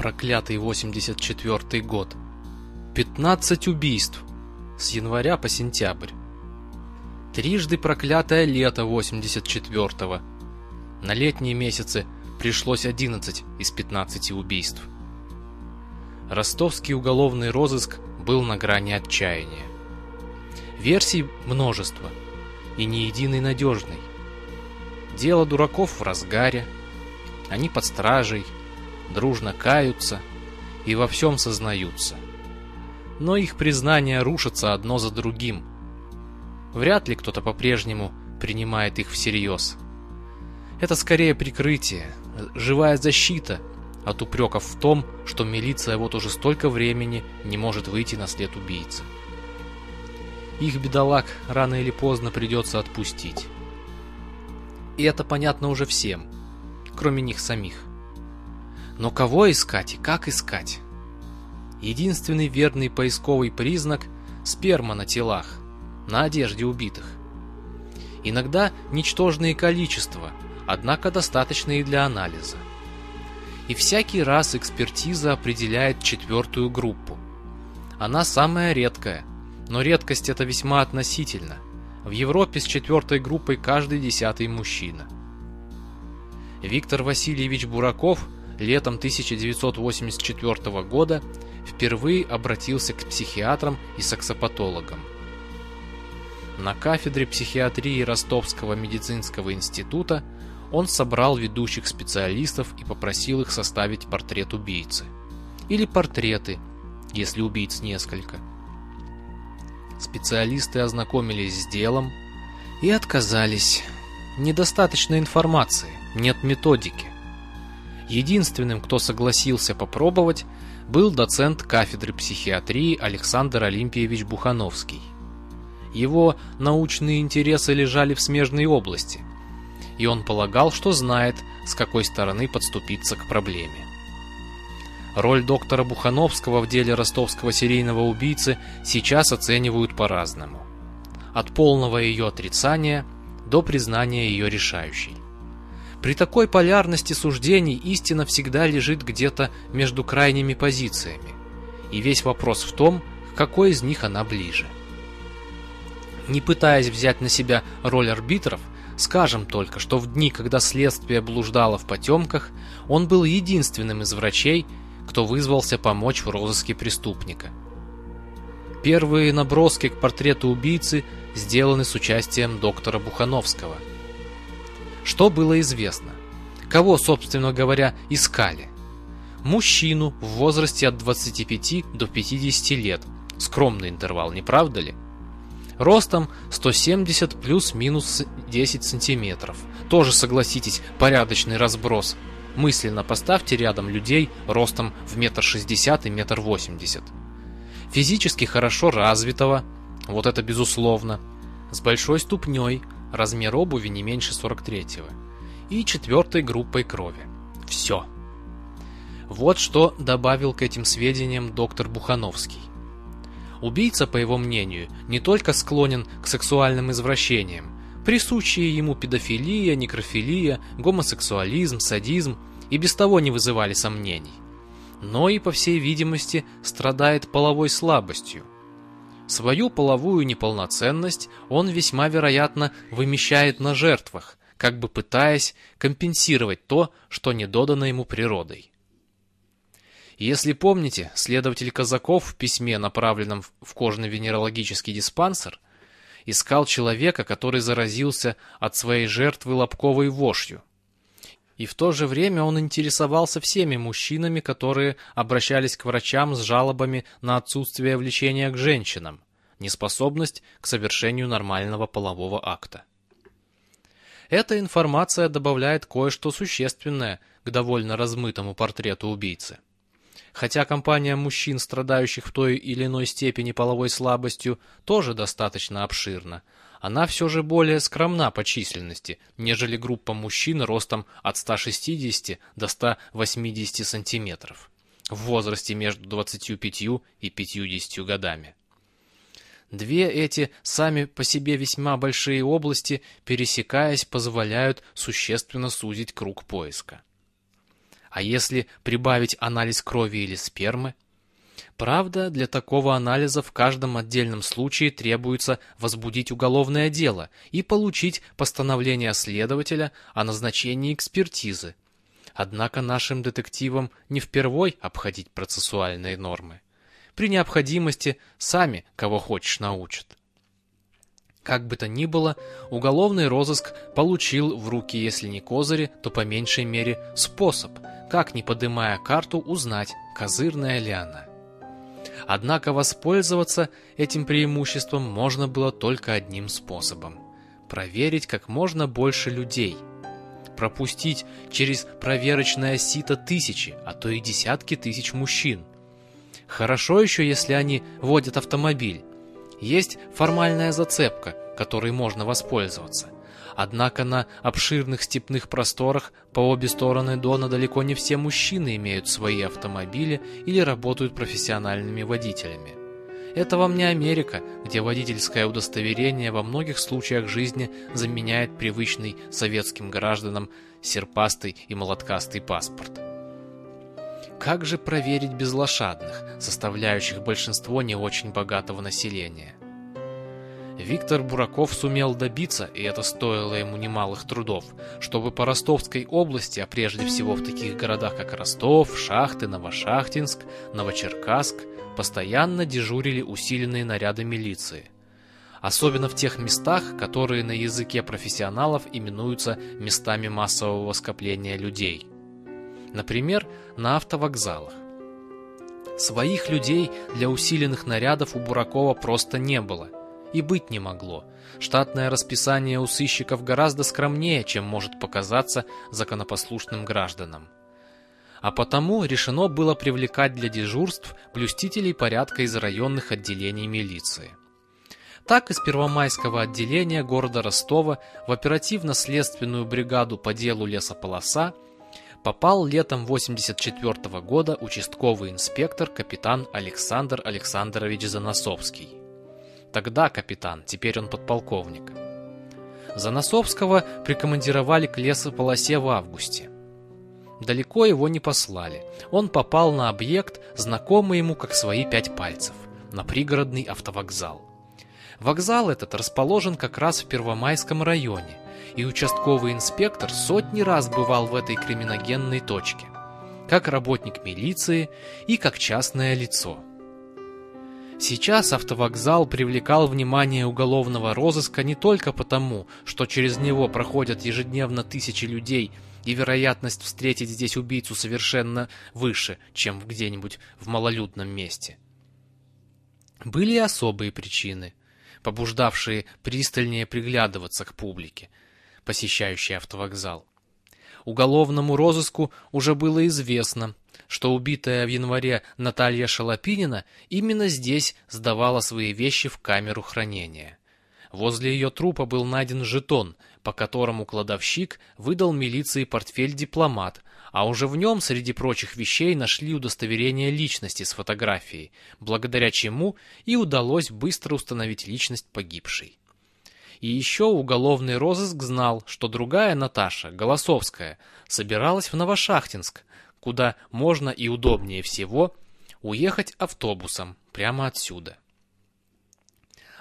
проклятый 84 год. 15 убийств с января по сентябрь. Трижды проклятое лето 84-го. На летние месяцы пришлось 11 из 15 убийств. Ростовский уголовный розыск был на грани отчаяния. Версий множество, и ни единой надежной. Дело дураков в разгаре, они под стражей, дружно каются и во всем сознаются. Но их признания рушатся одно за другим. Вряд ли кто-то по-прежнему принимает их всерьез. Это скорее прикрытие, живая защита от упреков в том, что милиция вот уже столько времени не может выйти на след убийцы. Их бедолаг рано или поздно придется отпустить. И это понятно уже всем, кроме них самих. Но кого искать и как искать? Единственный верный поисковый признак – сперма на телах, на одежде убитых. Иногда ничтожные количества, однако достаточные для анализа. И всякий раз экспертиза определяет четвертую группу. Она самая редкая, но редкость это весьма относительно. В Европе с четвертой группой каждый десятый мужчина. Виктор Васильевич Бураков – летом 1984 года впервые обратился к психиатрам и саксопатологам. На кафедре психиатрии Ростовского медицинского института он собрал ведущих специалистов и попросил их составить портрет убийцы. Или портреты, если убийц несколько. Специалисты ознакомились с делом и отказались. Недостаточно информации, нет методики. Единственным, кто согласился попробовать, был доцент кафедры психиатрии Александр Олимпиевич Бухановский. Его научные интересы лежали в смежной области, и он полагал, что знает, с какой стороны подступиться к проблеме. Роль доктора Бухановского в деле ростовского серийного убийцы сейчас оценивают по-разному. От полного ее отрицания до признания ее решающей. При такой полярности суждений истина всегда лежит где-то между крайними позициями, и весь вопрос в том, к какой из них она ближе. Не пытаясь взять на себя роль арбитров, скажем только, что в дни, когда следствие блуждало в потемках, он был единственным из врачей, кто вызвался помочь в розыске преступника. Первые наброски к портрету убийцы сделаны с участием доктора Бухановского – что было известно? Кого, собственно говоря, искали? Мужчину в возрасте от 25 до 50 лет. Скромный интервал, не правда ли? Ростом 170 плюс-минус 10 сантиметров. Тоже, согласитесь, порядочный разброс. Мысленно поставьте рядом людей ростом в метр шестьдесят и метр восемьдесят. Физически хорошо развитого, вот это безусловно, с большой ступней, размер обуви не меньше 43-го, и четвертой группой крови. Все. Вот что добавил к этим сведениям доктор Бухановский. Убийца, по его мнению, не только склонен к сексуальным извращениям, присущие ему педофилия, некрофилия, гомосексуализм, садизм и без того не вызывали сомнений, но и, по всей видимости, страдает половой слабостью, Свою половую неполноценность он весьма вероятно вымещает на жертвах, как бы пытаясь компенсировать то, что не додано ему природой. Если помните, следователь Казаков в письме, направленном в кожно-венерологический диспансер, искал человека, который заразился от своей жертвы лобковой вошью. И в то же время он интересовался всеми мужчинами, которые обращались к врачам с жалобами на отсутствие влечения к женщинам, неспособность к совершению нормального полового акта. Эта информация добавляет кое-что существенное к довольно размытому портрету убийцы. Хотя компания мужчин, страдающих в той или иной степени половой слабостью, тоже достаточно обширна, она все же более скромна по численности, нежели группа мужчин ростом от 160 до 180 сантиметров в возрасте между 25 и 50 годами. Две эти сами по себе весьма большие области, пересекаясь, позволяют существенно сузить круг поиска. А если прибавить анализ крови или спермы? Правда, для такого анализа в каждом отдельном случае требуется возбудить уголовное дело и получить постановление следователя о назначении экспертизы. Однако нашим детективам не впервой обходить процессуальные нормы. При необходимости сами кого хочешь научат. Как бы то ни было, уголовный розыск получил в руки, если не козыри, то по меньшей мере способ, как, не подымая карту, узнать, козырная ли она. Однако воспользоваться этим преимуществом можно было только одним способом – проверить как можно больше людей. Пропустить через проверочное сито тысячи, а то и десятки тысяч мужчин. Хорошо еще, если они водят автомобиль. Есть формальная зацепка, которой можно воспользоваться – Однако на обширных степных просторах по обе стороны Дона далеко не все мужчины имеют свои автомобили или работают профессиональными водителями. Это вам не Америка, где водительское удостоверение во многих случаях жизни заменяет привычный советским гражданам серпастый и молоткастый паспорт. Как же проверить безлошадных, составляющих большинство не очень богатого населения? Виктор Бураков сумел добиться, и это стоило ему немалых трудов, чтобы по Ростовской области, а прежде всего в таких городах, как Ростов, Шахты, Новошахтинск, Новочеркасск, постоянно дежурили усиленные наряды милиции. Особенно в тех местах, которые на языке профессионалов именуются местами массового скопления людей. Например, на автовокзалах. Своих людей для усиленных нарядов у Буракова просто не было – и быть не могло. Штатное расписание у сыщиков гораздо скромнее, чем может показаться законопослушным гражданам. А потому решено было привлекать для дежурств блюстителей порядка из районных отделений милиции. Так из Первомайского отделения города Ростова в оперативно-следственную бригаду по делу лесополоса попал летом 84 года участковый инспектор капитан Александр Александрович Заносовский. Тогда капитан, теперь он подполковник. Заносовского прикомандировали к лесополосе в августе. Далеко его не послали. Он попал на объект, знакомый ему как свои пять пальцев, на пригородный автовокзал. Вокзал этот расположен как раз в Первомайском районе, и участковый инспектор сотни раз бывал в этой криминогенной точке, как работник милиции и как частное лицо. Сейчас автовокзал привлекал внимание уголовного розыска не только потому, что через него проходят ежедневно тысячи людей, и вероятность встретить здесь убийцу совершенно выше, чем где-нибудь в малолюдном месте. Были особые причины, побуждавшие пристальнее приглядываться к публике, посещающей автовокзал. Уголовному розыску уже было известно, что убитая в январе Наталья Шалопинина именно здесь сдавала свои вещи в камеру хранения. Возле ее трупа был найден жетон, по которому кладовщик выдал милиции портфель «Дипломат», а уже в нем, среди прочих вещей, нашли удостоверение личности с фотографией, благодаря чему и удалось быстро установить личность погибшей. И еще уголовный розыск знал, что другая Наташа, Голосовская, собиралась в Новошахтинск, куда можно и удобнее всего уехать автобусом прямо отсюда.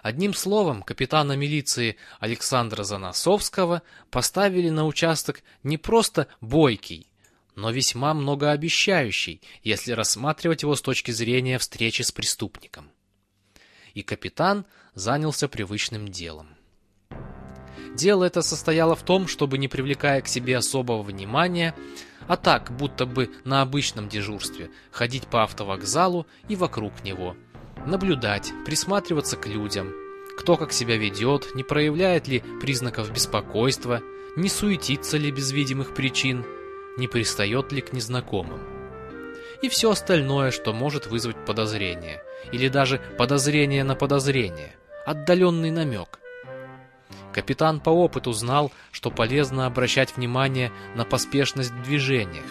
Одним словом, капитана милиции Александра Заносовского поставили на участок не просто бойкий, но весьма многообещающий, если рассматривать его с точки зрения встречи с преступником. И капитан занялся привычным делом. Дело это состояло в том, чтобы, не привлекая к себе особого внимания, а так, будто бы на обычном дежурстве, ходить по автовокзалу и вокруг него. Наблюдать, присматриваться к людям, кто как себя ведет, не проявляет ли признаков беспокойства, не суетится ли без видимых причин, не пристает ли к незнакомым. И все остальное, что может вызвать подозрение, или даже подозрение на подозрение, отдаленный намек – Капитан по опыту знал, что полезно обращать внимание на поспешность в движениях,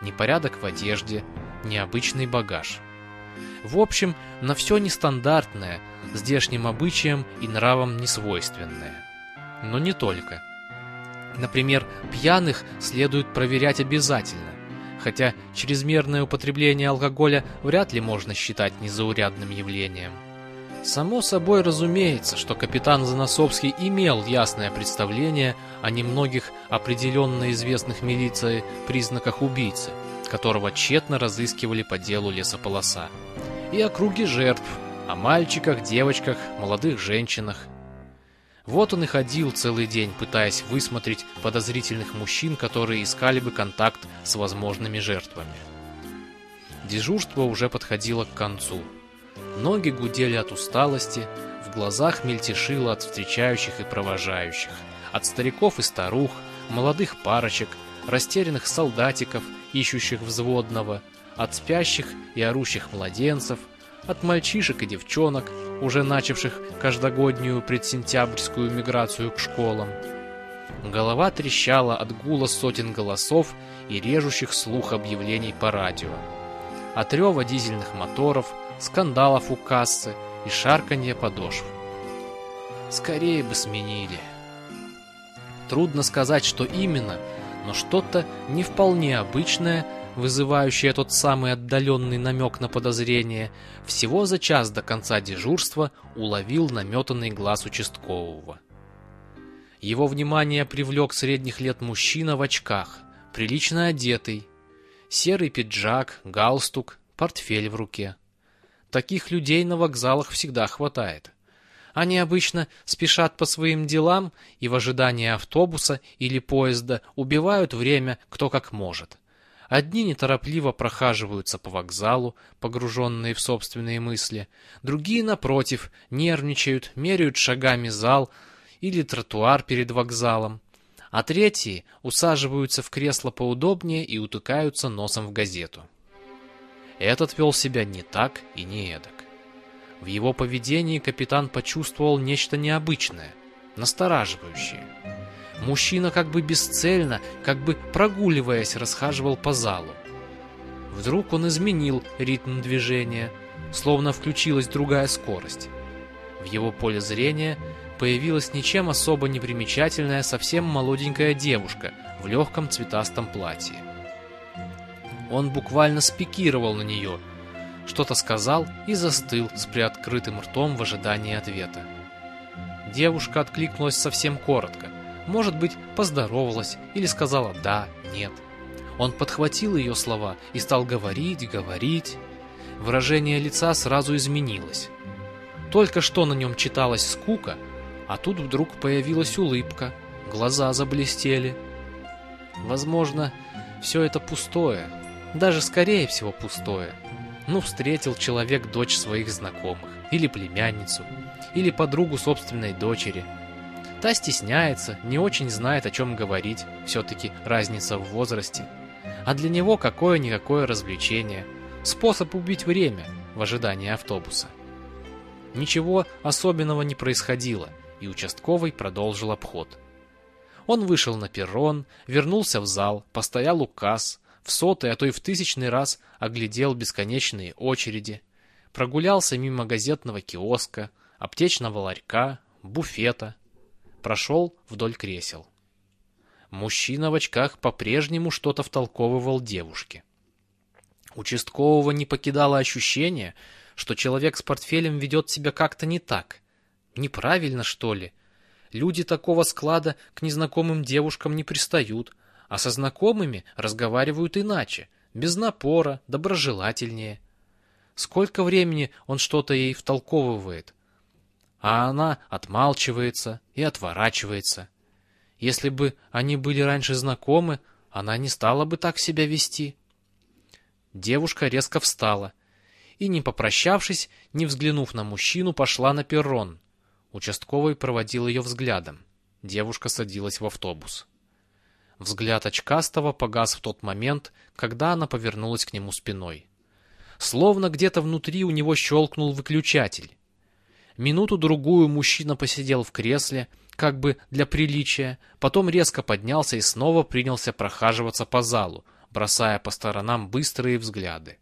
непорядок в одежде, необычный багаж. В общем, на все нестандартное, здешним обычаям и нравам несвойственное. Но не только. Например, пьяных следует проверять обязательно, хотя чрезмерное употребление алкоголя вряд ли можно считать незаурядным явлением. Само собой разумеется, что капитан Заносовский имел ясное представление о немногих определенно известных милиции признаках убийцы, которого тщетно разыскивали по делу лесополоса, и о круге жертв, о мальчиках, девочках, молодых женщинах. Вот он и ходил целый день, пытаясь высмотреть подозрительных мужчин, которые искали бы контакт с возможными жертвами. Дежурство уже подходило к концу. Ноги гудели от усталости, в глазах мельтешило от встречающих и провожающих, от стариков и старух, молодых парочек, растерянных солдатиков, ищущих взводного, от спящих и орущих младенцев, от мальчишек и девчонок, уже начавших каждогоднюю предсентябрьскую миграцию к школам. Голова трещала от гула сотен голосов и режущих слух объявлений по радио. От рева дизельных моторов, скандалов у кассы и шарканья подошв. Скорее бы сменили. Трудно сказать, что именно, но что-то не вполне обычное, вызывающее тот самый отдаленный намек на подозрение, всего за час до конца дежурства уловил наметанный глаз участкового. Его внимание привлек средних лет мужчина в очках, прилично одетый, серый пиджак, галстук, портфель в руке. Таких людей на вокзалах всегда хватает. Они обычно спешат по своим делам и в ожидании автобуса или поезда убивают время кто как может. Одни неторопливо прохаживаются по вокзалу, погруженные в собственные мысли, другие, напротив, нервничают, меряют шагами зал или тротуар перед вокзалом, а третьи усаживаются в кресло поудобнее и утыкаются носом в газету. Этот вел себя не так и не эдак. В его поведении капитан почувствовал нечто необычное, настораживающее. Мужчина как бы бесцельно, как бы прогуливаясь, расхаживал по залу. Вдруг он изменил ритм движения, словно включилась другая скорость. В его поле зрения появилась ничем особо не примечательная совсем молоденькая девушка в легком цветастом платье. Он буквально спикировал на нее, что-то сказал и застыл с приоткрытым ртом в ожидании ответа. Девушка откликнулась совсем коротко, может быть, поздоровалась или сказала «да», «нет». Он подхватил ее слова и стал говорить, говорить. Выражение лица сразу изменилось. Только что на нем читалась скука, а тут вдруг появилась улыбка, глаза заблестели. Возможно, все это пустое, даже скорее всего пустое. Ну, встретил человек дочь своих знакомых, или племянницу, или подругу собственной дочери. Та стесняется, не очень знает, о чем говорить, все-таки разница в возрасте. А для него какое-никакое развлечение, способ убить время в ожидании автобуса. Ничего особенного не происходило, и участковый продолжил обход. Он вышел на перрон, вернулся в зал, постоял у касс, в сотый, а то и в тысячный раз оглядел бесконечные очереди, прогулялся мимо газетного киоска, аптечного ларька, буфета, прошел вдоль кресел. Мужчина в очках по-прежнему что-то втолковывал девушке. Участкового не покидало ощущение, что человек с портфелем ведет себя как-то не так. Неправильно, что ли? Люди такого склада к незнакомым девушкам не пристают, а со знакомыми разговаривают иначе, без напора, доброжелательнее. Сколько времени он что-то ей втолковывает, а она отмалчивается и отворачивается. Если бы они были раньше знакомы, она не стала бы так себя вести. Девушка резко встала и, не попрощавшись, не взглянув на мужчину, пошла на перрон. Участковый проводил ее взглядом. Девушка садилась в автобус. Взгляд очкастого погас в тот момент, когда она повернулась к нему спиной. Словно где-то внутри у него щелкнул выключатель. Минуту-другую мужчина посидел в кресле, как бы для приличия, потом резко поднялся и снова принялся прохаживаться по залу, бросая по сторонам быстрые взгляды.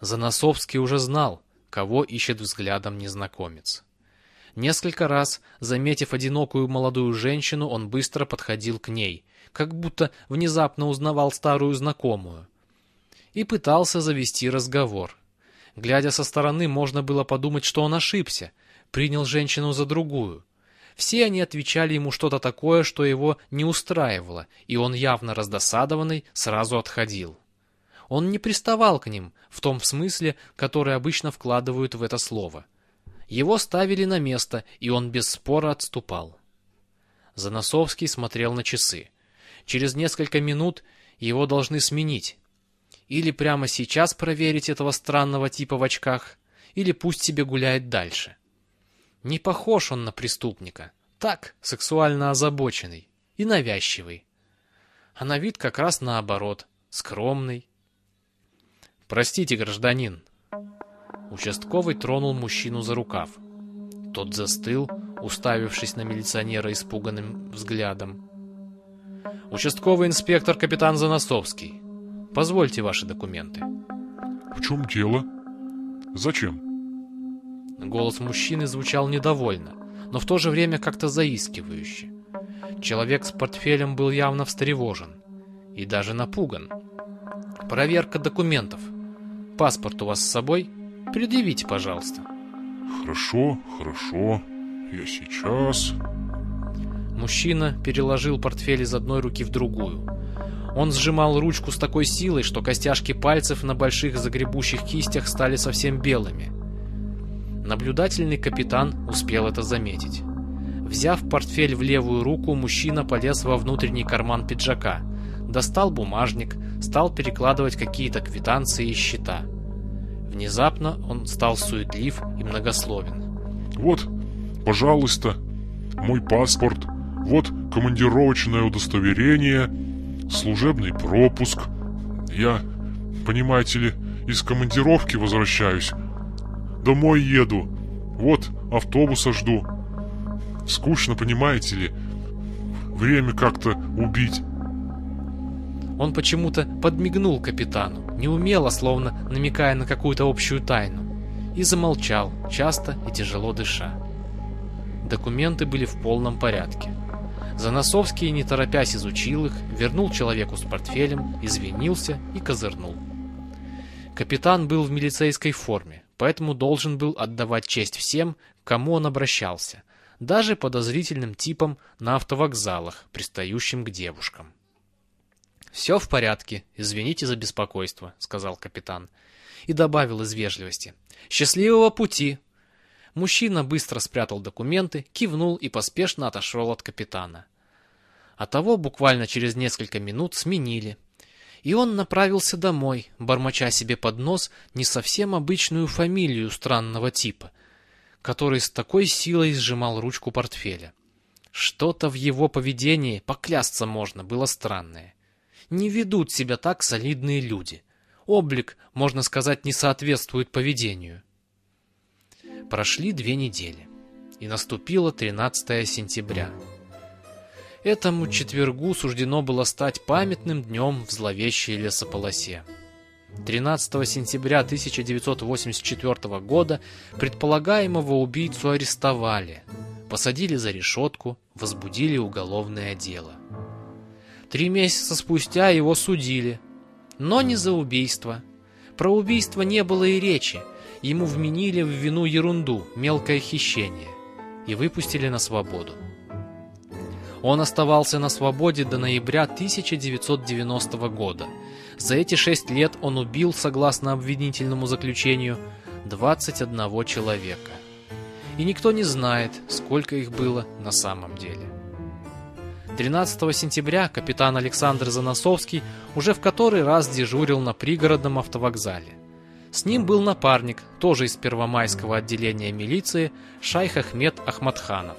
Заносовский уже знал, кого ищет взглядом незнакомец. Несколько раз, заметив одинокую молодую женщину, он быстро подходил к ней, как будто внезапно узнавал старую знакомую, и пытался завести разговор. Глядя со стороны, можно было подумать, что он ошибся, принял женщину за другую. Все они отвечали ему что-то такое, что его не устраивало, и он, явно раздосадованный, сразу отходил. Он не приставал к ним в том смысле, который обычно вкладывают в это слово – его ставили на место, и он без спора отступал. Заносовский смотрел на часы. Через несколько минут его должны сменить. Или прямо сейчас проверить этого странного типа в очках, или пусть себе гуляет дальше. Не похож он на преступника. Так, сексуально озабоченный и навязчивый. А на вид как раз наоборот, скромный. «Простите, гражданин», Участковый тронул мужчину за рукав. Тот застыл, уставившись на милиционера испуганным взглядом. «Участковый инспектор капитан Заносовский. Позвольте ваши документы». «В чем дело? Зачем?» Голос мужчины звучал недовольно, но в то же время как-то заискивающе. Человек с портфелем был явно встревожен и даже напуган. «Проверка документов. Паспорт у вас с собой?» Предъявите, пожалуйста. Хорошо, хорошо. Я сейчас... Мужчина переложил портфель из одной руки в другую. Он сжимал ручку с такой силой, что костяшки пальцев на больших загребущих кистях стали совсем белыми. Наблюдательный капитан успел это заметить. Взяв портфель в левую руку, мужчина полез во внутренний карман пиджака, достал бумажник, стал перекладывать какие-то квитанции и счета. Внезапно он стал суетлив и многословен. «Вот, пожалуйста, мой паспорт, вот командировочное удостоверение, служебный пропуск. Я, понимаете ли, из командировки возвращаюсь. Домой еду. Вот, автобуса жду. Скучно, понимаете ли, время как-то убить. Он почему-то подмигнул капитану, неумело, словно намекая на какую-то общую тайну, и замолчал, часто и тяжело дыша. Документы были в полном порядке. Заносовский, не торопясь, изучил их, вернул человеку с портфелем, извинился и козырнул. Капитан был в милицейской форме, поэтому должен был отдавать честь всем, к кому он обращался, даже подозрительным типам на автовокзалах, пристающим к девушкам. «Все в порядке, извините за беспокойство», — сказал капитан. И добавил из вежливости. «Счастливого пути!» Мужчина быстро спрятал документы, кивнул и поспешно отошел от капитана. А того буквально через несколько минут сменили. И он направился домой, бормоча себе под нос не совсем обычную фамилию странного типа, который с такой силой сжимал ручку портфеля. Что-то в его поведении, поклясться можно, было странное не ведут себя так солидные люди. Облик, можно сказать, не соответствует поведению. Прошли две недели, и наступило 13 сентября. Этому четвергу суждено было стать памятным днем в зловещей лесополосе. 13 сентября 1984 года предполагаемого убийцу арестовали, посадили за решетку, возбудили уголовное дело. Три месяца спустя его судили. Но не за убийство. Про убийство не было и речи. Ему вменили в вину ерунду, мелкое хищение. И выпустили на свободу. Он оставался на свободе до ноября 1990 года. За эти шесть лет он убил, согласно обвинительному заключению, 21 человека. И никто не знает, сколько их было на самом деле. 13 сентября капитан Александр Заносовский уже в который раз дежурил на пригородном автовокзале. С ним был напарник, тоже из Первомайского отделения милиции, шайх Ахмед Ахмадханов.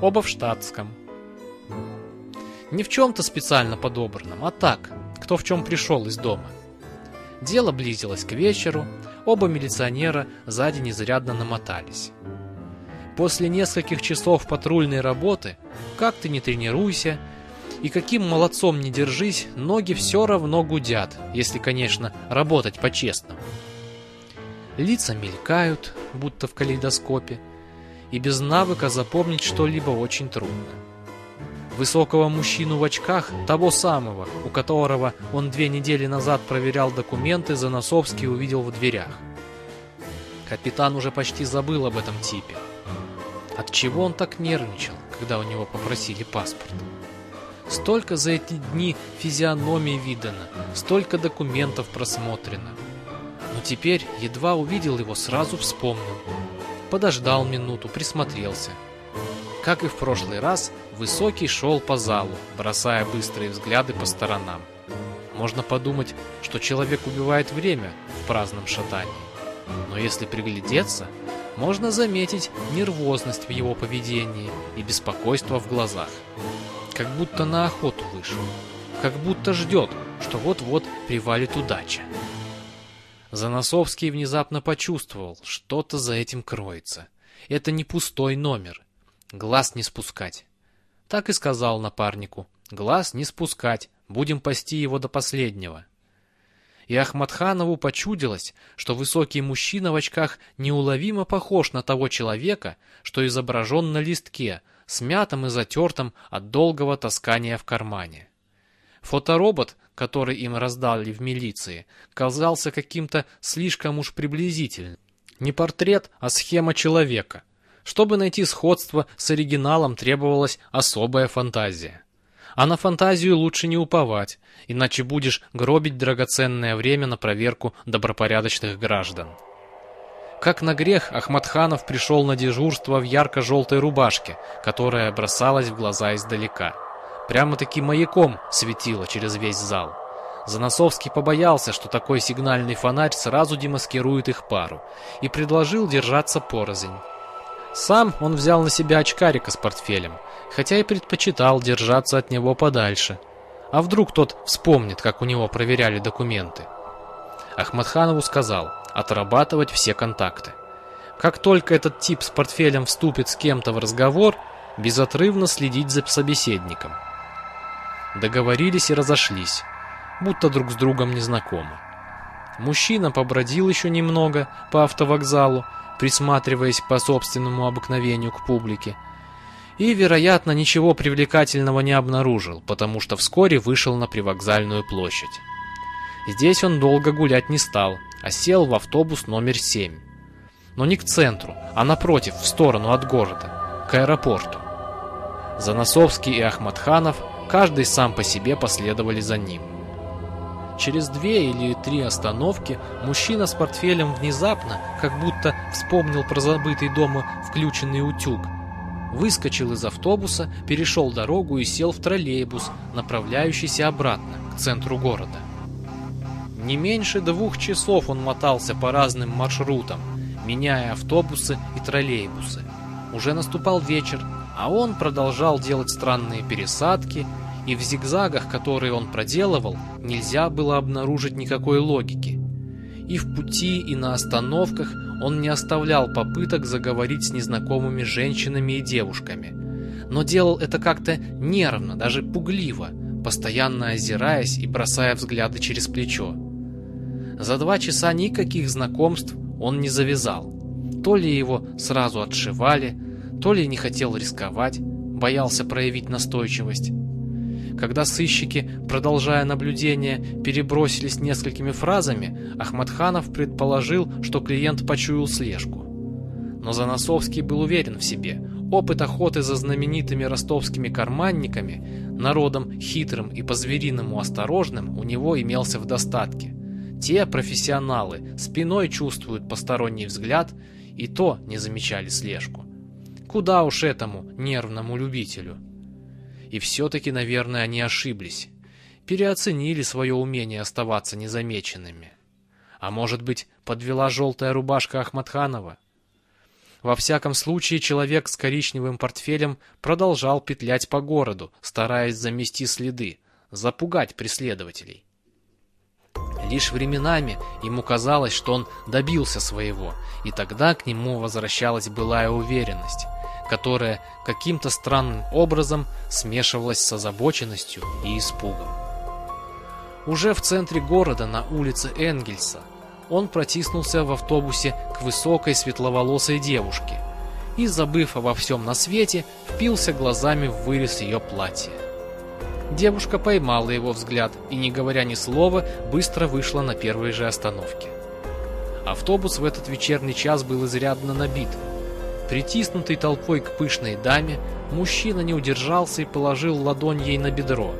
Оба в штатском. Не в чем-то специально подобранном, а так, кто в чем пришел из дома. Дело близилось к вечеру, оба милиционера сзади изрядно намотались. После нескольких часов патрульной работы, как ты не тренируйся, и каким молодцом не держись, ноги все равно гудят, если, конечно, работать по-честному. Лица мелькают, будто в калейдоскопе, и без навыка запомнить что-либо очень трудно. Высокого мужчину в очках, того самого, у которого он две недели назад проверял документы, Заносовский увидел в дверях. Капитан уже почти забыл об этом типе. От чего он так нервничал, когда у него попросили паспорт? Столько за эти дни физиономий видано, столько документов просмотрено. Но теперь, едва увидел его, сразу вспомнил. Подождал минуту, присмотрелся. Как и в прошлый раз, Высокий шел по залу, бросая быстрые взгляды по сторонам. Можно подумать, что человек убивает время в праздном шатании. Но если приглядеться, можно заметить нервозность в его поведении и беспокойство в глазах. Как будто на охоту вышел. Как будто ждет, что вот-вот привалит удача. Заносовский внезапно почувствовал, что-то за этим кроется. Это не пустой номер. Глаз не спускать. Так и сказал напарнику. Глаз не спускать, будем пасти его до последнего. И Ахмадханову почудилось, что высокий мужчина в очках неуловимо похож на того человека, что изображен на листке, смятым и затертым от долгого таскания в кармане. Фоторобот, который им раздали в милиции, казался каким-то слишком уж приблизительным. Не портрет, а схема человека. Чтобы найти сходство с оригиналом требовалась особая фантазия. А на фантазию лучше не уповать, иначе будешь гробить драгоценное время на проверку добропорядочных граждан. Как на грех, Ахмадханов пришел на дежурство в ярко-желтой рубашке, которая бросалась в глаза издалека. Прямо-таки маяком светило через весь зал. Заносовский побоялся, что такой сигнальный фонарь сразу демаскирует их пару, и предложил держаться порознь. Сам он взял на себя очкарика с портфелем, хотя и предпочитал держаться от него подальше. А вдруг тот вспомнит, как у него проверяли документы? Ахмадханову сказал отрабатывать все контакты. Как только этот тип с портфелем вступит с кем-то в разговор, безотрывно следить за собеседником. Договорились и разошлись, будто друг с другом незнакомы. Мужчина побродил еще немного по автовокзалу, присматриваясь по собственному обыкновению к публике, и, вероятно, ничего привлекательного не обнаружил, потому что вскоре вышел на привокзальную площадь. Здесь он долго гулять не стал, а сел в автобус номер 7. Но не к центру, а напротив, в сторону от города, к аэропорту. Заносовский и Ахмадханов, каждый сам по себе последовали за ним. Через две или три остановки мужчина с портфелем внезапно, как будто вспомнил про забытый дома включенный утюг, выскочил из автобуса, перешел дорогу и сел в троллейбус, направляющийся обратно, к центру города. Не меньше двух часов он мотался по разным маршрутам, меняя автобусы и троллейбусы. Уже наступал вечер, а он продолжал делать странные пересадки и в зигзагах, которые он проделывал, нельзя было обнаружить никакой логики. И в пути, и на остановках он не оставлял попыток заговорить с незнакомыми женщинами и девушками. Но делал это как-то нервно, даже пугливо, постоянно озираясь и бросая взгляды через плечо. За два часа никаких знакомств он не завязал. То ли его сразу отшивали, то ли не хотел рисковать, боялся проявить настойчивость. Когда сыщики, продолжая наблюдение, перебросились несколькими фразами, Ахмадханов предположил, что клиент почуял слежку. Но Заносовский был уверен в себе. Опыт охоты за знаменитыми ростовскими карманниками, народом хитрым и по-звериному осторожным, у него имелся в достатке. Те профессионалы спиной чувствуют посторонний взгляд и то не замечали слежку. Куда уж этому нервному любителю? И все-таки, наверное, они ошиблись. Переоценили свое умение оставаться незамеченными. А может быть, подвела желтая рубашка Ахмадханова? Во всяком случае, человек с коричневым портфелем продолжал петлять по городу, стараясь замести следы, запугать преследователей. Лишь временами ему казалось, что он добился своего, и тогда к нему возвращалась былая уверенность которая каким-то странным образом смешивалась с озабоченностью и испугом. Уже в центре города, на улице Энгельса, он протиснулся в автобусе к высокой светловолосой девушке и, забыв обо всем на свете, впился глазами в вырез ее платья. Девушка поймала его взгляд и, не говоря ни слова, быстро вышла на первой же остановке. Автобус в этот вечерний час был изрядно набит. Притиснутый толпой к пышной даме, мужчина не удержался и положил ладонь ей на бедро.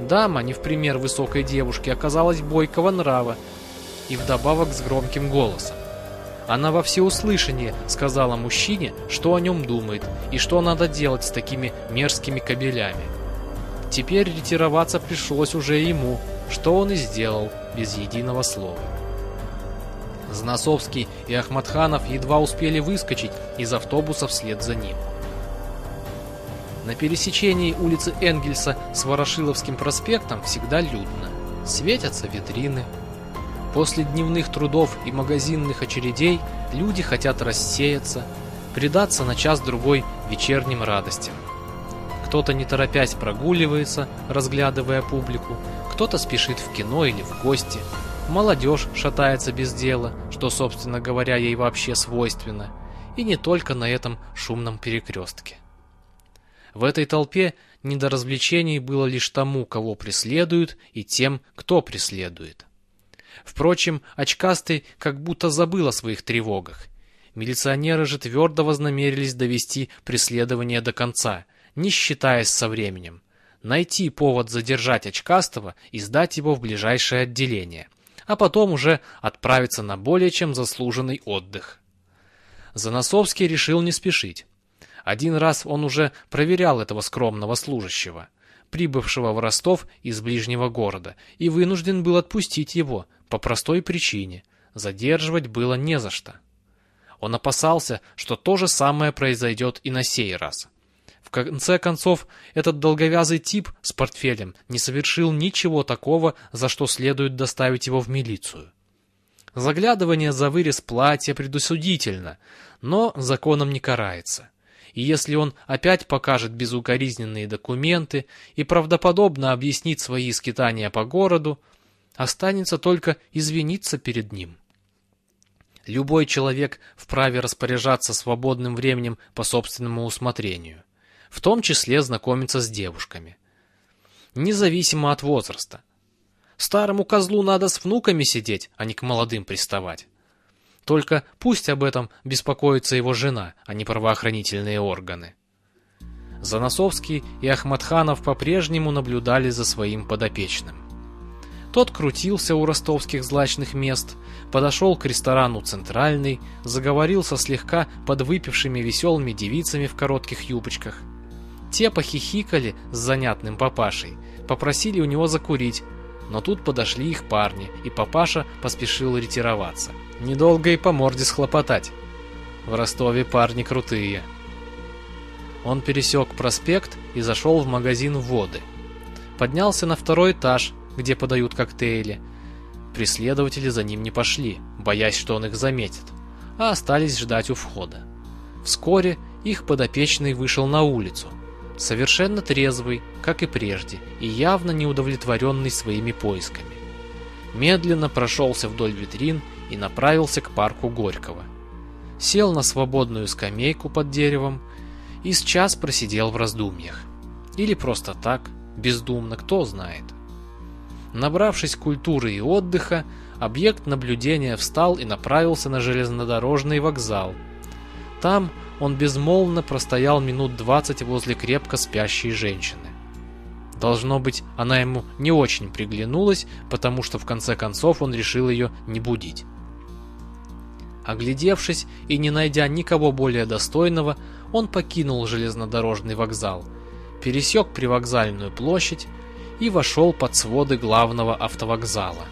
Дама, не в пример высокой девушки, оказалась бойкого нрава и вдобавок с громким голосом. Она во всеуслышание сказала мужчине, что о нем думает и что надо делать с такими мерзкими кабелями. Теперь ретироваться пришлось уже ему, что он и сделал без единого слова. Знасовский и Ахматханов едва успели выскочить из автобуса вслед за ним. На пересечении улицы Энгельса с Ворошиловским проспектом всегда людно. Светятся витрины, После дневных трудов и магазинных очередей люди хотят рассеяться, предаться на час-другой вечерним радостям. Кто-то не торопясь прогуливается, разглядывая публику, кто-то спешит в кино или в гости, молодежь шатается без дела, что, собственно говоря, ей вообще свойственно, и не только на этом шумном перекрестке. В этой толпе не до развлечений было лишь тому, кого преследуют, и тем, кто преследует. Впрочем, очкастый как будто забыл о своих тревогах. Милиционеры же твердо вознамерились довести преследование до конца, не считаясь со временем. Найти повод задержать очкастого и сдать его в ближайшее отделение, а потом уже отправиться на более чем заслуженный отдых. Заносовский решил не спешить. Один раз он уже проверял этого скромного служащего, прибывшего в Ростов из ближнего города, и вынужден был отпустить его – по простой причине. Задерживать было не за что. Он опасался, что то же самое произойдет и на сей раз. В конце концов, этот долговязый тип с портфелем не совершил ничего такого, за что следует доставить его в милицию. Заглядывание за вырез платья предусудительно, но законом не карается. И если он опять покажет безукоризненные документы и правдоподобно объяснит свои скитания по городу, Останется только извиниться перед ним. Любой человек вправе распоряжаться свободным временем по собственному усмотрению, в том числе знакомиться с девушками. Независимо от возраста. Старому козлу надо с внуками сидеть, а не к молодым приставать. Только пусть об этом беспокоится его жена, а не правоохранительные органы. Заносовский и Ахматханов по-прежнему наблюдали за своим подопечным. Тот крутился у ростовских злачных мест, подошел к ресторану «Центральный», заговорил со слегка подвыпившими веселыми девицами в коротких юбочках. Те похихикали с занятным папашей, попросили у него закурить, но тут подошли их парни, и папаша поспешил ретироваться. Недолго и по морде схлопотать. В Ростове парни крутые. Он пересек проспект и зашел в магазин воды. Поднялся на второй этаж, где подают коктейли. Преследователи за ним не пошли, боясь, что он их заметит, а остались ждать у входа. Вскоре их подопечный вышел на улицу, совершенно трезвый, как и прежде, и явно неудовлетворенный своими поисками. Медленно прошелся вдоль витрин и направился к парку Горького. Сел на свободную скамейку под деревом и с час просидел в раздумьях. Или просто так, бездумно, кто знает. Набравшись культуры и отдыха, объект наблюдения встал и направился на железнодорожный вокзал. Там он безмолвно простоял минут двадцать возле крепко спящей женщины. Должно быть, она ему не очень приглянулась, потому что в конце концов он решил ее не будить. Оглядевшись и не найдя никого более достойного, он покинул железнодорожный вокзал, пересек привокзальную площадь и вошел под своды главного автовокзала.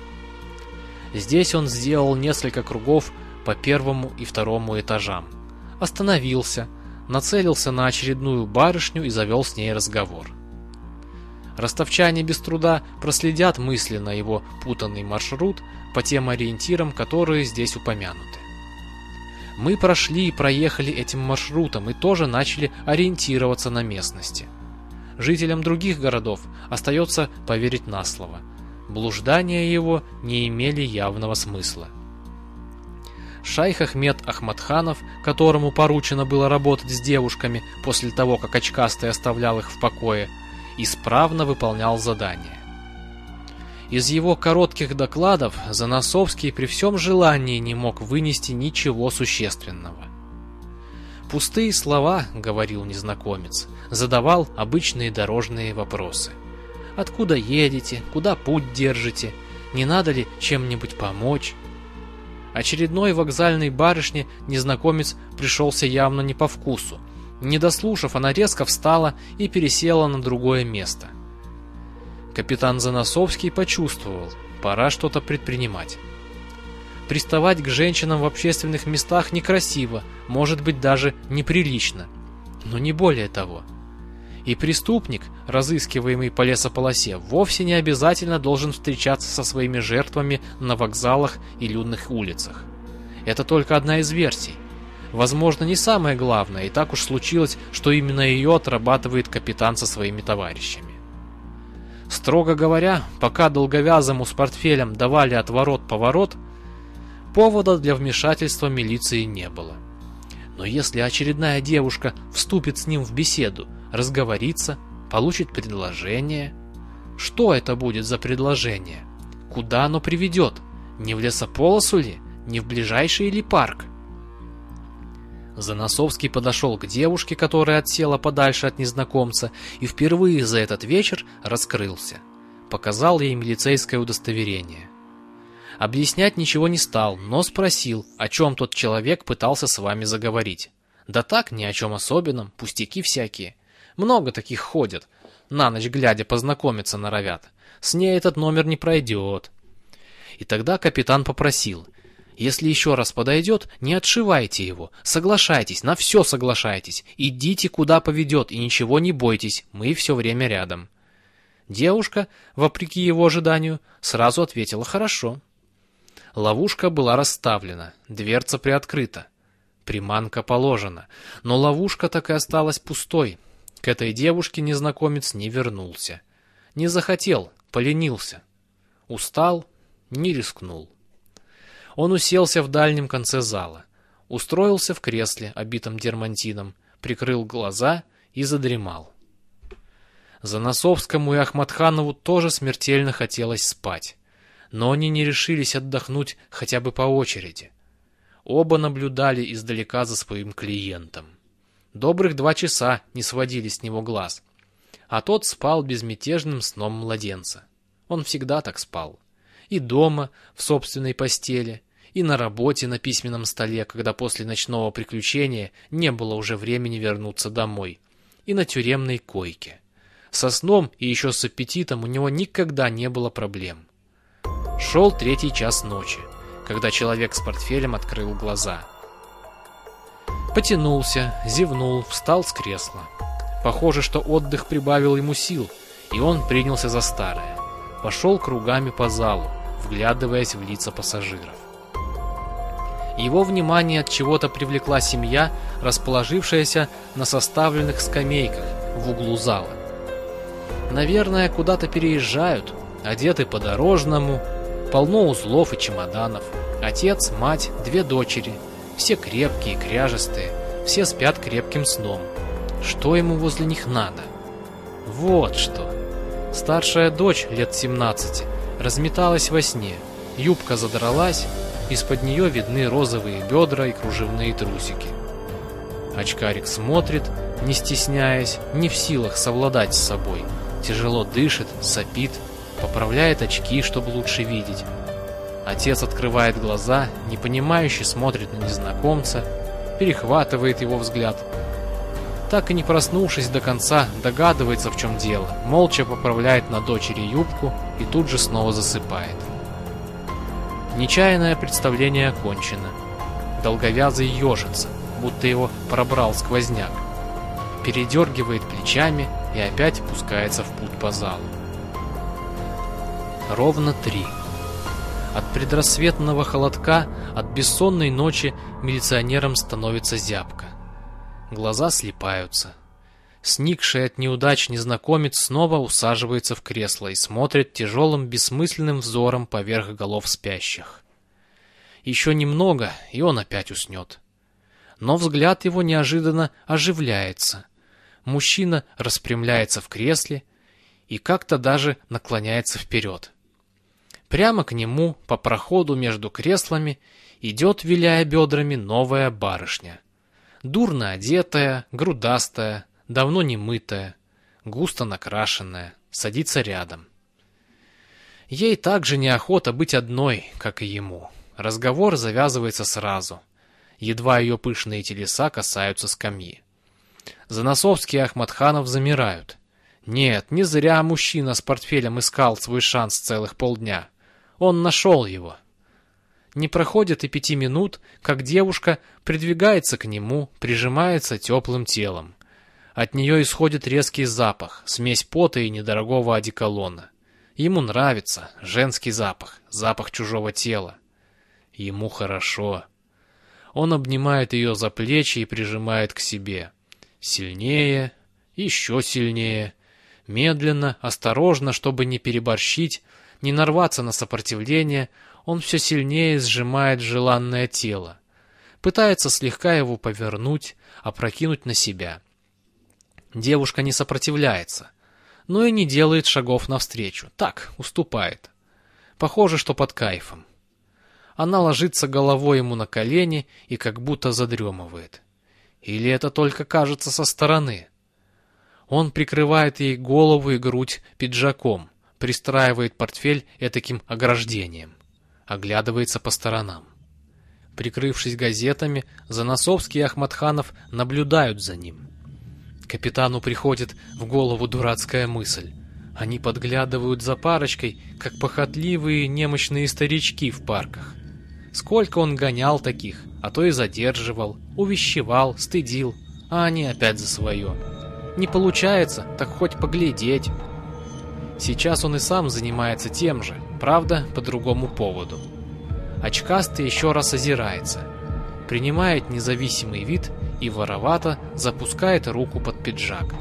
Здесь он сделал несколько кругов по первому и второму этажам. Остановился, нацелился на очередную барышню и завел с ней разговор. Ростовчане без труда проследят мысленно его путанный маршрут по тем ориентирам, которые здесь упомянуты. Мы прошли и проехали этим маршрутом и тоже начали ориентироваться на местности. Жителям других городов остается поверить на слово. Блуждания его не имели явного смысла. Шайх Ахмед Ахмадханов, которому поручено было работать с девушками после того, как очкастый оставлял их в покое, исправно выполнял задание. Из его коротких докладов Заносовский при всем желании не мог вынести ничего существенного. «Пустые слова», — говорил незнакомец, задавал обычные дорожные вопросы. «Откуда едете? Куда путь держите? Не надо ли чем-нибудь помочь?» Очередной вокзальной барышне незнакомец пришелся явно не по вкусу. Не дослушав, она резко встала и пересела на другое место. Капитан Заносовский почувствовал, пора что-то предпринимать. Приставать к женщинам в общественных местах некрасиво, может быть даже неприлично, но не более того. И преступник, разыскиваемый по лесополосе, вовсе не обязательно должен встречаться со своими жертвами на вокзалах и людных улицах. Это только одна из версий. Возможно, не самое главное, и так уж случилось, что именно ее отрабатывает капитан со своими товарищами. Строго говоря, пока долговязому с портфелем давали отворот-поворот, повода для вмешательства милиции не было. Но если очередная девушка вступит с ним в беседу, разговорится, получит предложение. Что это будет за предложение? Куда оно приведет? Не в лесополосу ли? Не в ближайший ли парк? Заносовский подошел к девушке, которая отсела подальше от незнакомца, и впервые за этот вечер раскрылся. Показал ей милицейское удостоверение. Объяснять ничего не стал, но спросил, о чем тот человек пытался с вами заговорить. Да так, ни о чем особенном, пустяки всякие. Много таких ходят. На ночь глядя познакомиться норовят. С ней этот номер не пройдет. И тогда капитан попросил. Если еще раз подойдет, не отшивайте его. Соглашайтесь, на все соглашайтесь. Идите, куда поведет, и ничего не бойтесь, мы все время рядом. Девушка, вопреки его ожиданию, сразу ответила «хорошо». Ловушка была расставлена, дверца приоткрыта. Приманка положена, но ловушка так и осталась пустой, к этой девушке незнакомец не вернулся. Не захотел, поленился. Устал, не рискнул. Он уселся в дальнем конце зала, устроился в кресле, обитом дермантином, прикрыл глаза и задремал. Заносовскому и Ахматханову тоже смертельно хотелось спать, но они не решились отдохнуть хотя бы по очереди. Оба наблюдали издалека за своим клиентом. Добрых два часа не сводили с него глаз. А тот спал безмятежным сном младенца. Он всегда так спал. И дома, в собственной постели, и на работе на письменном столе, когда после ночного приключения не было уже времени вернуться домой, и на тюремной койке. Со сном и еще с аппетитом у него никогда не было проблем. Шел третий час ночи, когда человек с портфелем открыл глаза – Потянулся, зевнул, встал с кресла. Похоже, что отдых прибавил ему сил, и он принялся за старое. Пошел кругами по залу, вглядываясь в лица пассажиров. Его внимание от чего-то привлекла семья, расположившаяся на составленных скамейках в углу зала. Наверное, куда-то переезжают, одеты по-дорожному, полно узлов и чемоданов. Отец, мать, две дочери – все крепкие, кряжестые, все спят крепким сном. Что ему возле них надо? Вот что. Старшая дочь, лет 17, разметалась во сне. Юбка задралась, из-под нее видны розовые бедра и кружевные трусики. Очкарик смотрит, не стесняясь, не в силах совладать с собой. Тяжело дышит, сопит, поправляет очки, чтобы лучше видеть. Отец открывает глаза, непонимающе смотрит на незнакомца, перехватывает его взгляд. Так и не проснувшись до конца, догадывается, в чем дело, молча поправляет на дочери юбку и тут же снова засыпает. Нечаянное представление окончено. Долговязый ежится, будто его пробрал сквозняк. Передергивает плечами и опять пускается в путь по залу. Ровно три. От предрассветного холодка, от бессонной ночи милиционерам становится зябко. Глаза слипаются. Сникший от неудач незнакомец снова усаживается в кресло и смотрит тяжелым бессмысленным взором поверх голов спящих. Еще немного, и он опять уснет. Но взгляд его неожиданно оживляется. Мужчина распрямляется в кресле и как-то даже наклоняется вперед. Прямо к нему, по проходу между креслами, идет, виляя бедрами, новая барышня. Дурно одетая, грудастая, давно не мытая, густо накрашенная, садится рядом. Ей также неохота быть одной, как и ему. Разговор завязывается сразу. Едва ее пышные телеса касаются скамьи. Заносовский и Ахматханов замирают. Нет, не зря мужчина с портфелем искал свой шанс целых полдня. Он нашел его. Не проходит и пяти минут, как девушка придвигается к нему, прижимается теплым телом. От нее исходит резкий запах, смесь пота и недорогого одеколона. Ему нравится женский запах, запах чужого тела. Ему хорошо. Он обнимает ее за плечи и прижимает к себе. Сильнее, еще сильнее. Медленно, осторожно, чтобы не переборщить, не нарваться на сопротивление, он все сильнее сжимает желанное тело. Пытается слегка его повернуть, опрокинуть на себя. Девушка не сопротивляется, но и не делает шагов навстречу. Так, уступает. Похоже, что под кайфом. Она ложится головой ему на колени и как будто задремывает. Или это только кажется со стороны? Он прикрывает ей голову и грудь пиджаком, пристраивает портфель этаким ограждением оглядывается по сторонам. Прикрывшись газетами, Заносовский и Ахматханов наблюдают за ним. Капитану приходит в голову дурацкая мысль. Они подглядывают за парочкой, как похотливые немощные старички в парках. Сколько он гонял таких, а то и задерживал, увещевал, стыдил, а они опять за свое. Не получается, так хоть поглядеть. Сейчас он и сам занимается тем же, правда, по другому поводу. Очкастый еще раз озирается, принимает независимый вид и воровато запускает руку под пиджак.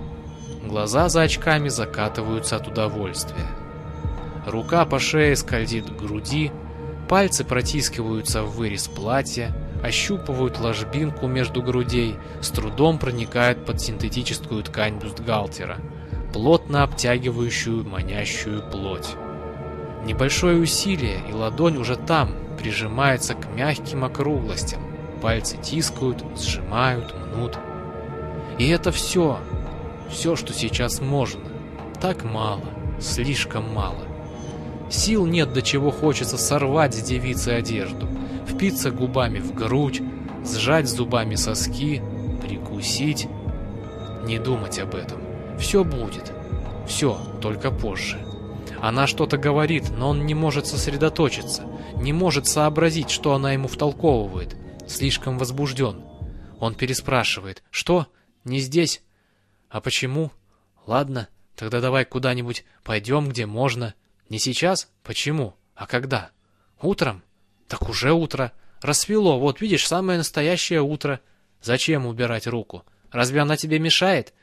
Глаза за очками закатываются от удовольствия. Рука по шее скользит к груди, пальцы протискиваются в вырез платья, ощупывают ложбинку между грудей, с трудом проникают под синтетическую ткань бюстгальтера – плотно обтягивающую манящую плоть. Небольшое усилие, и ладонь уже там, прижимается к мягким округлостям. Пальцы тискают, сжимают, мнут. И это все, все, что сейчас можно. Так мало, слишком мало. Сил нет, до чего хочется сорвать с девицы одежду, впиться губами в грудь, сжать зубами соски, прикусить, не думать об этом. Все будет. Все, только позже. Она что-то говорит, но он не может сосредоточиться, не может сообразить, что она ему втолковывает. Слишком возбужден. Он переспрашивает. «Что? Не здесь?» «А почему?» «Ладно, тогда давай куда-нибудь пойдем, где можно». «Не сейчас? Почему? А когда?» «Утром?» «Так уже утро. Рассвело, вот видишь, самое настоящее утро. Зачем убирать руку? Разве она тебе мешает?»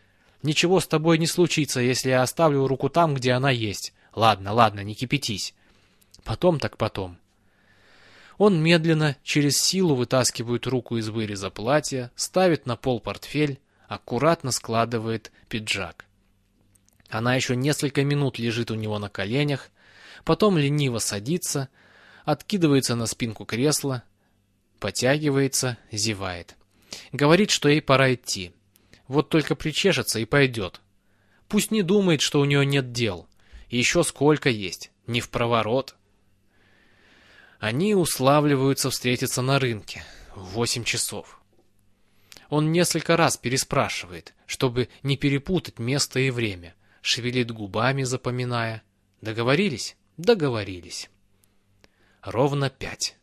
Ничего с тобой не случится, если я оставлю руку там, где она есть. Ладно, ладно, не кипятись. Потом так потом. Он медленно, через силу вытаскивает руку из выреза платья, ставит на пол портфель, аккуратно складывает пиджак. Она еще несколько минут лежит у него на коленях, потом лениво садится, откидывается на спинку кресла, потягивается, зевает. Говорит, что ей пора идти. Вот только причешется и пойдет. Пусть не думает, что у нее нет дел. Еще сколько есть. Не в проворот. Они уславливаются встретиться на рынке в восемь часов. Он несколько раз переспрашивает, чтобы не перепутать место и время. Шевелит губами, запоминая. Договорились? Договорились. Ровно пять.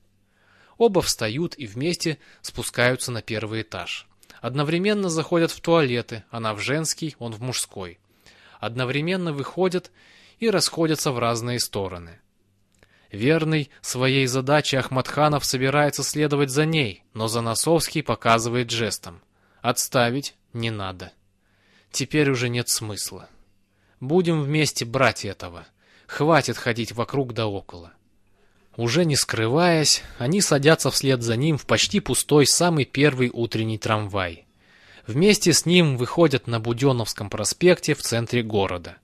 Оба встают и вместе спускаются на первый этаж. Одновременно заходят в туалеты, она в женский, он в мужской. Одновременно выходят и расходятся в разные стороны. Верный своей задаче Ахматханов собирается следовать за ней, но Заносовский показывает жестом. Отставить не надо. Теперь уже нет смысла. Будем вместе брать этого. Хватит ходить вокруг да около. Уже не скрываясь, они садятся вслед за ним в почти пустой самый первый утренний трамвай. Вместе с ним выходят на Буденновском проспекте в центре города.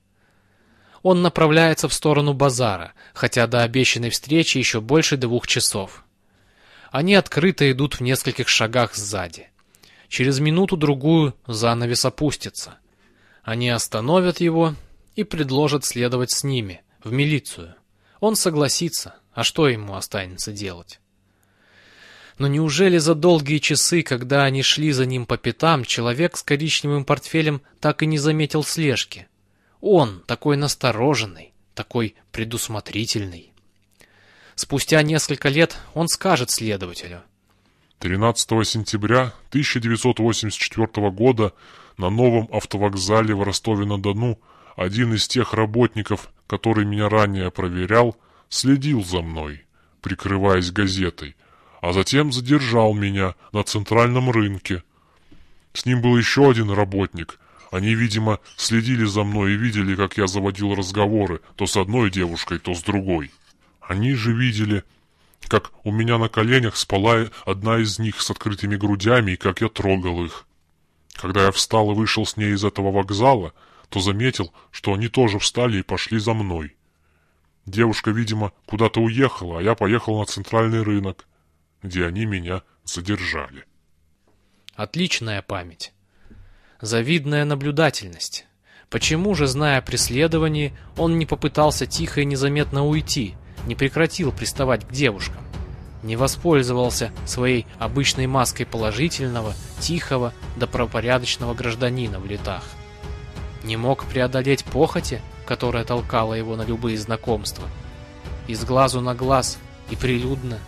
Он направляется в сторону базара, хотя до обещанной встречи еще больше двух часов. Они открыто идут в нескольких шагах сзади. Через минуту-другую занавес опустится. Они остановят его и предложат следовать с ними, в милицию. Он согласится, а что ему останется делать? Но неужели за долгие часы, когда они шли за ним по пятам, человек с коричневым портфелем так и не заметил слежки? Он, такой настороженный, такой предусмотрительный. Спустя несколько лет он скажет следователю. 13 сентября 1984 года на новом автовокзале в Ростове-на-Дону один из тех работников, который меня ранее проверял, следил за мной, прикрываясь газетой, а затем задержал меня на центральном рынке. С ним был еще один работник. Они, видимо, следили за мной и видели, как я заводил разговоры то с одной девушкой, то с другой. Они же видели, как у меня на коленях спала одна из них с открытыми грудями и как я трогал их. Когда я встал и вышел с ней из этого вокзала, то заметил, что они тоже встали и пошли за мной. Девушка, видимо, куда-то уехала, а я поехал на центральный рынок, где они меня задержали. Отличная память. Завидная наблюдательность. Почему же, зная о преследовании, он не попытался тихо и незаметно уйти, не прекратил приставать к девушкам? Не воспользовался своей обычной маской положительного, тихого, добропорядочного гражданина в летах? Не мог преодолеть похоти, которая толкала его на любые знакомства? Из глазу на глаз и прилюдно?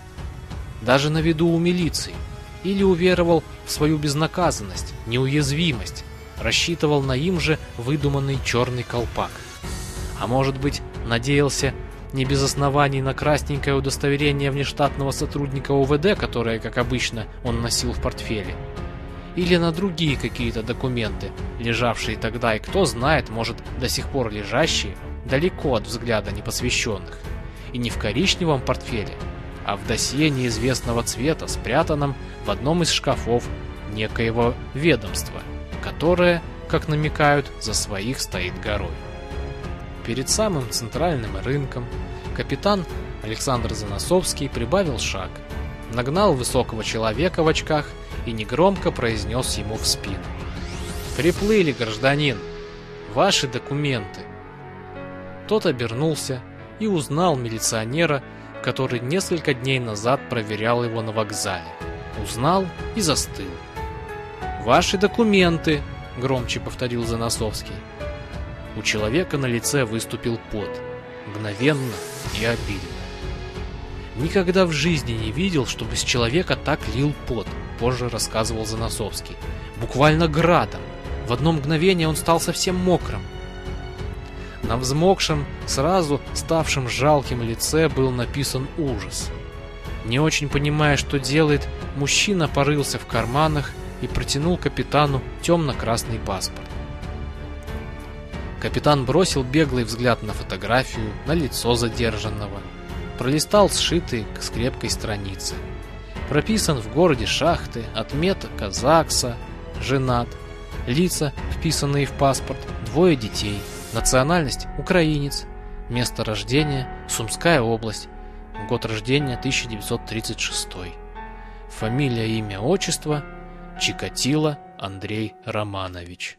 Даже на виду у милиции? Или уверовал в свою безнаказанность, неуязвимость, рассчитывал на им же выдуманный черный колпак? А может быть, надеялся не без оснований на красненькое удостоверение внештатного сотрудника УВД, которое, как обычно, он носил в портфеле? Или на другие какие-то документы, лежавшие тогда и кто знает, может, до сих пор лежащие, далеко от взгляда непосвященных? И не в коричневом портфеле, а в досье неизвестного цвета, спрятанном в одном из шкафов некоего ведомства, которое, как намекают, за своих стоит горой. Перед самым центральным рынком капитан Александр Заносовский прибавил шаг, нагнал высокого человека в очках и негромко произнес ему в спину. «Приплыли, гражданин! Ваши документы!» Тот обернулся и узнал милиционера, который несколько дней назад проверял его на вокзале. Узнал и застыл. «Ваши документы!» — громче повторил Заносовский. У человека на лице выступил пот, мгновенно и обильно. Никогда в жизни не видел, чтобы с человека так лил пот, позже рассказывал Заносовский. Буквально градом. В одно мгновение он стал совсем мокрым. На взмокшем, сразу ставшем жалким лице был написан ужас. Не очень понимая, что делает, мужчина порылся в карманах и протянул капитану темно-красный паспорт. Капитан бросил беглый взгляд на фотографию, на лицо задержанного. Пролистал сшитые к скрепкой страницы. Прописан в городе шахты, отметок Казакса, женат. Лица, вписанные в паспорт, двое детей. Национальность – украинец. Место рождения – Сумская область. Год рождения 1936. Фамилия, имя, отчество – Чикатило Андрей Романович.